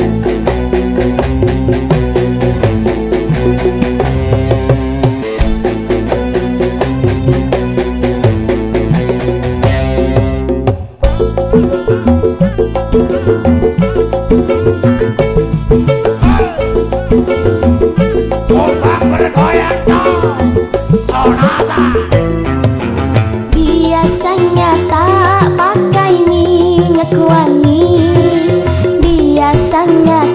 Thank sangat